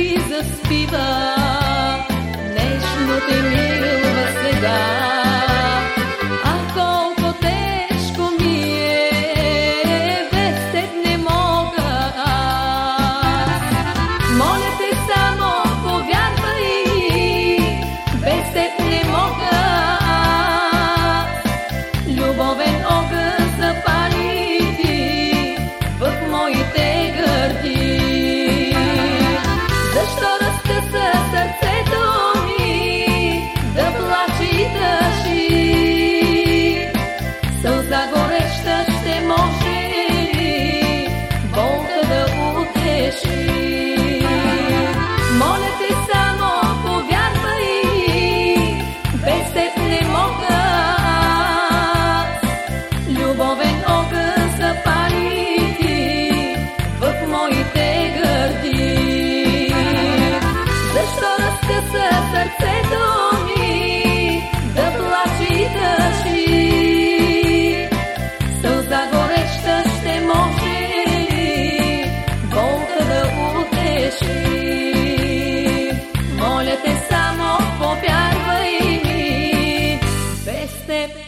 И заспива, нещо ти милва сега.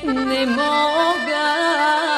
ne moga.